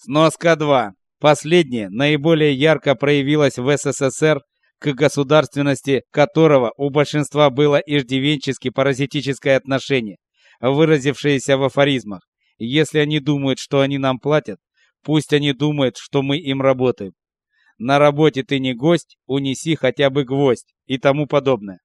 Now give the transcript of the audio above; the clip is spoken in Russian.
Сноска 2. Последнее наиболее ярко проявилось в СССР, к государственности которого у большинства было иждивенчески паразитическое отношение, выразившееся в афоризмах. Если они думают, что они нам платят, пусть они думают, что мы им работаем. На работе ты не гость, унеси хотя бы гвоздь и тому подобное.